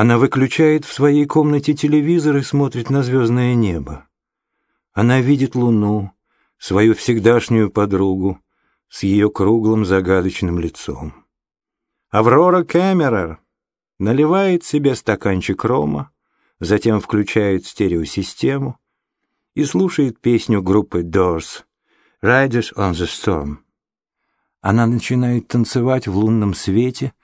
Она выключает в своей комнате телевизор и смотрит на звездное небо. Она видит луну, свою всегдашнюю подругу, с ее круглым загадочным лицом. Аврора Кэмерер наливает себе стаканчик рома, затем включает стереосистему и слушает песню группы Doors «Riders on the Storm». Она начинает танцевать в лунном свете.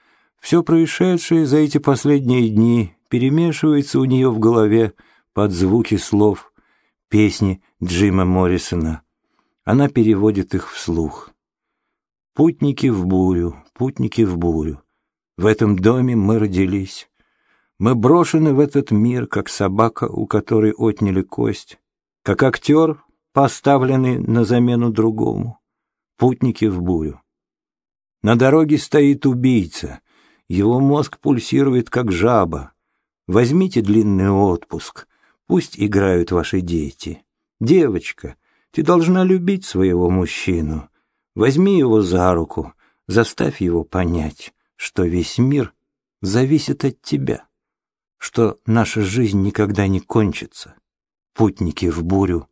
Все происшедшее за эти последние дни перемешивается у нее в голове под звуки слов песни Джима Моррисона. Она переводит их вслух. Путники в бурю, путники в бурю. В этом доме мы родились. Мы брошены в этот мир, как собака, у которой отняли кость, как актер, поставленный на замену другому. Путники в бурю. На дороге стоит убийца. Его мозг пульсирует, как жаба. Возьмите длинный отпуск. Пусть играют ваши дети. Девочка, ты должна любить своего мужчину. Возьми его за руку, заставь его понять, что весь мир зависит от тебя, что наша жизнь никогда не кончится. Путники в бурю,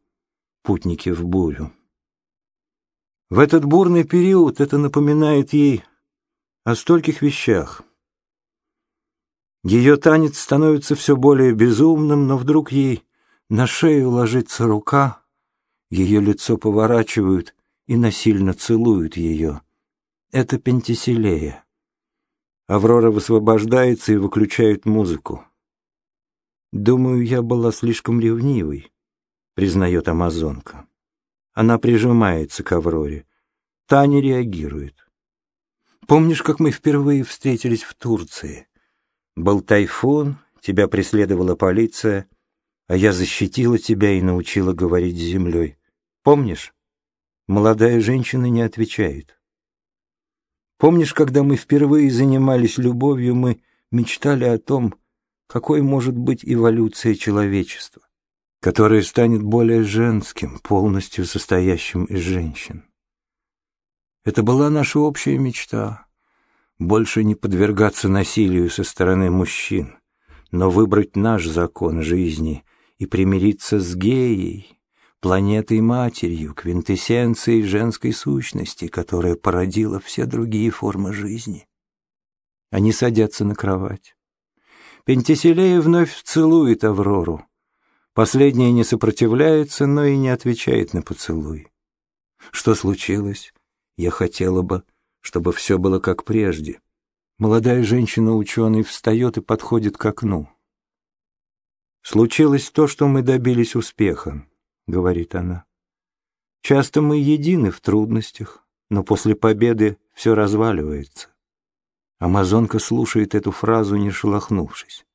путники в бурю. В этот бурный период это напоминает ей о стольких вещах. Ее танец становится все более безумным, но вдруг ей на шею ложится рука, ее лицо поворачивают и насильно целуют ее. Это Пентиселея. Аврора высвобождается и выключает музыку. «Думаю, я была слишком ревнивой», — признает Амазонка. Она прижимается к Авроре. Та не реагирует. «Помнишь, как мы впервые встретились в Турции? Был тайфун, тебя преследовала полиция, а я защитила тебя и научила говорить с землей. Помнишь?» Молодая женщина не отвечает. Помнишь, когда мы впервые занимались любовью, мы мечтали о том, какой может быть эволюция человечества, которая станет более женским, полностью состоящим из женщин. Это была наша общая мечта — больше не подвергаться насилию со стороны мужчин, но выбрать наш закон жизни и примириться с геей, планетой-матерью, квинтэссенцией женской сущности, которая породила все другие формы жизни. Они садятся на кровать. Пентиселея вновь целует Аврору. Последняя не сопротивляется, но и не отвечает на поцелуй. Что случилось? Я хотела бы, чтобы все было как прежде. Молодая женщина-ученый встает и подходит к окну. Случилось то, что мы добились успеха. — говорит она. «Часто мы едины в трудностях, но после победы все разваливается». Амазонка слушает эту фразу, не шелохнувшись.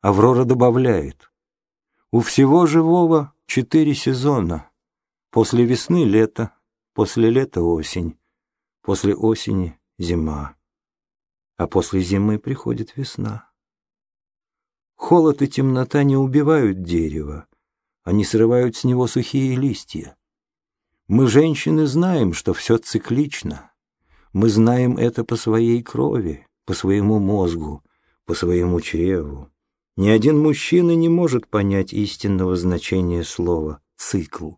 Аврора добавляет. «У всего живого четыре сезона. После весны — лето, после лета — осень, после осени — зима, а после зимы приходит весна. Холод и темнота не убивают дерево, они срывают с него сухие листья. Мы, женщины, знаем, что все циклично. Мы знаем это по своей крови, по своему мозгу, по своему чреву. Ни один мужчина не может понять истинного значения слова «цикл».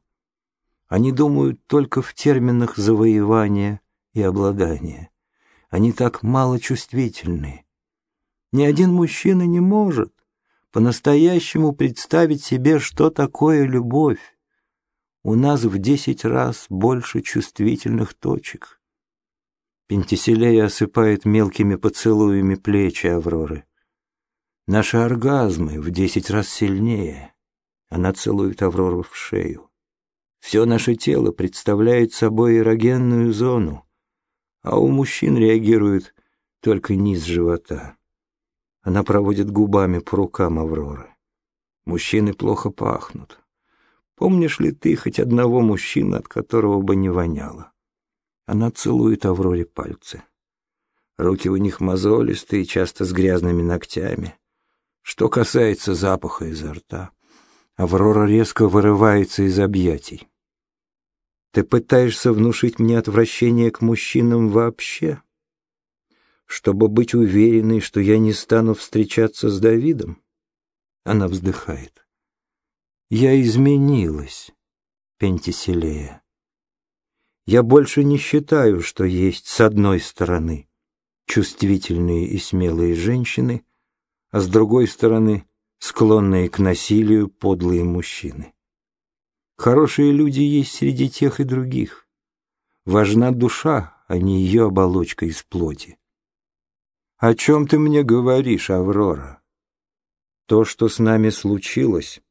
Они думают только в терминах завоевания и обладания. Они так мало чувствительны. Ни один мужчина не может, по-настоящему представить себе, что такое любовь. У нас в десять раз больше чувствительных точек. Пентиселея осыпает мелкими поцелуями плечи Авроры. Наши оргазмы в десять раз сильнее. Она целует Аврору в шею. Все наше тело представляет собой эрогенную зону, а у мужчин реагирует только низ живота. Она проводит губами по рукам Авроры. Мужчины плохо пахнут. Помнишь ли ты хоть одного мужчины, от которого бы не воняло? Она целует Авроре пальцы. Руки у них мозолистые, часто с грязными ногтями. Что касается запаха изо рта, Аврора резко вырывается из объятий. Ты пытаешься внушить мне отвращение к мужчинам вообще? чтобы быть уверенной, что я не стану встречаться с Давидом? Она вздыхает. Я изменилась, Пентиселея. Я больше не считаю, что есть с одной стороны чувствительные и смелые женщины, а с другой стороны склонные к насилию подлые мужчины. Хорошие люди есть среди тех и других. Важна душа, а не ее оболочка из плоти. «О чем ты мне говоришь, Аврора?» То, что с нами случилось,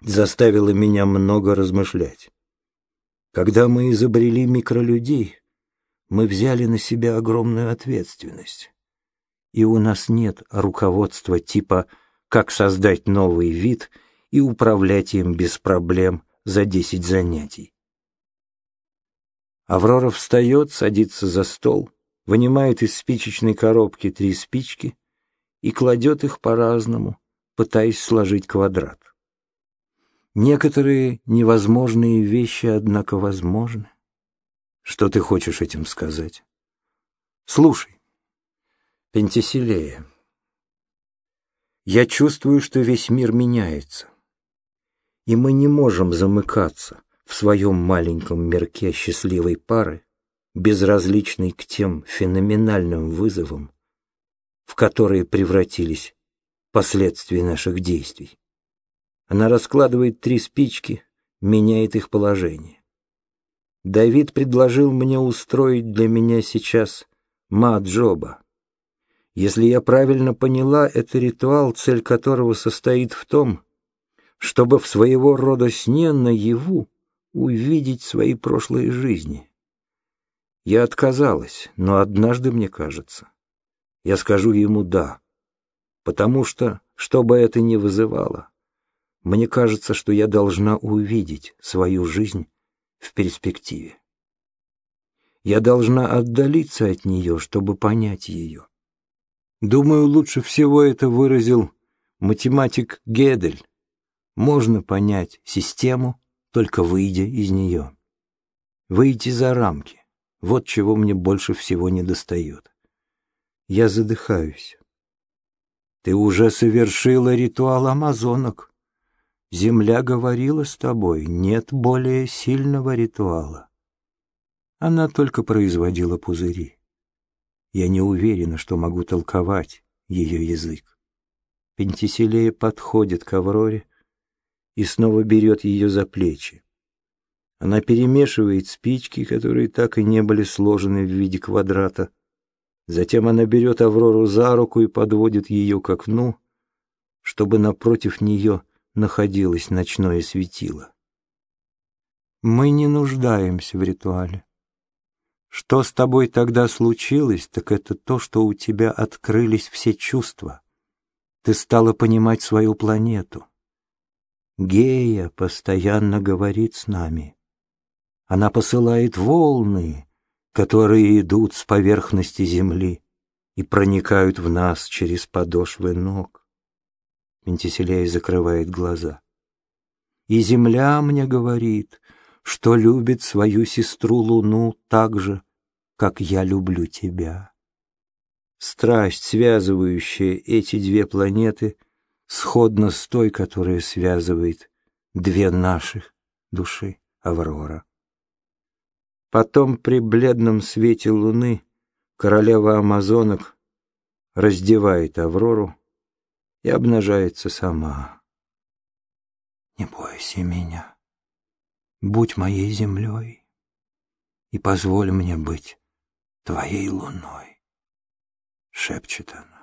заставило меня много размышлять. Когда мы изобрели микролюдей, мы взяли на себя огромную ответственность. И у нас нет руководства типа «как создать новый вид» и управлять им без проблем за десять занятий. Аврора встает, садится за стол, вынимает из спичечной коробки три спички и кладет их по-разному, пытаясь сложить квадрат. Некоторые невозможные вещи, однако, возможны. Что ты хочешь этим сказать? Слушай, Пентиселея, я чувствую, что весь мир меняется, и мы не можем замыкаться в своем маленьком мирке счастливой пары, безразличной к тем феноменальным вызовам, в которые превратились последствия наших действий. Она раскладывает три спички, меняет их положение. Давид предложил мне устроить для меня сейчас ма-джоба. Если я правильно поняла, это ритуал, цель которого состоит в том, чтобы в своего рода сне наяву увидеть свои прошлые жизни. Я отказалась, но однажды, мне кажется, я скажу ему «да», потому что, что бы это ни вызывало, мне кажется, что я должна увидеть свою жизнь в перспективе. Я должна отдалиться от нее, чтобы понять ее. Думаю, лучше всего это выразил математик Гедель. Можно понять систему, только выйдя из нее. Выйти за рамки. Вот чего мне больше всего недостает. Я задыхаюсь. Ты уже совершила ритуал амазонок. Земля говорила с тобой, нет более сильного ритуала. Она только производила пузыри. Я не уверена, что могу толковать ее язык. Пентиселея подходит к Авроре и снова берет ее за плечи. Она перемешивает спички, которые так и не были сложены в виде квадрата. Затем она берет Аврору за руку и подводит ее к окну, чтобы напротив нее находилось ночное светило. Мы не нуждаемся в ритуале. Что с тобой тогда случилось, так это то, что у тебя открылись все чувства. Ты стала понимать свою планету. Гея постоянно говорит с нами. Она посылает волны, которые идут с поверхности земли и проникают в нас через подошвы ног. Пентиселей закрывает глаза. И земля мне говорит, что любит свою сестру Луну так же, как я люблю тебя. Страсть, связывающая эти две планеты, сходна с той, которая связывает две наших души Аврора. Потом при бледном свете луны королева амазонок раздевает Аврору и обнажается сама. Не бойся меня, будь моей землей и позволь мне быть твоей луной, шепчет она.